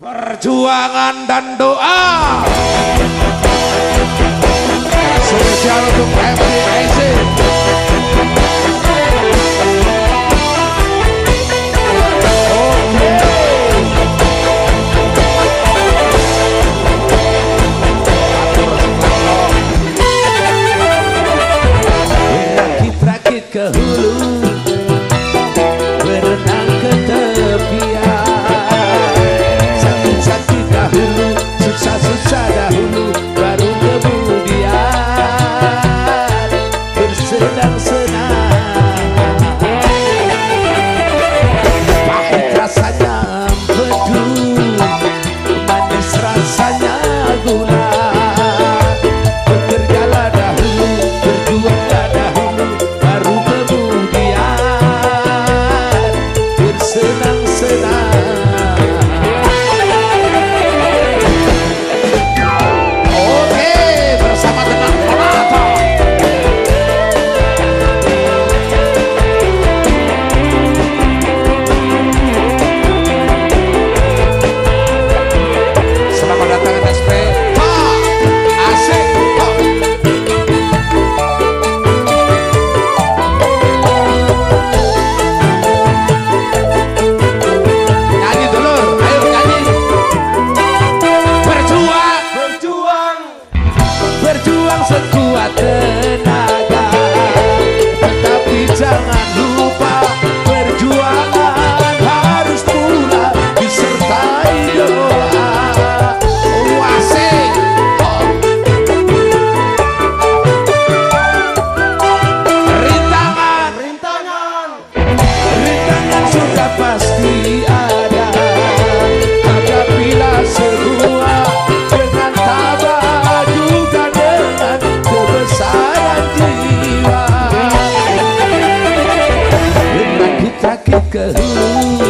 Perjuangan dan doa. Spesial untuk MPS kahoo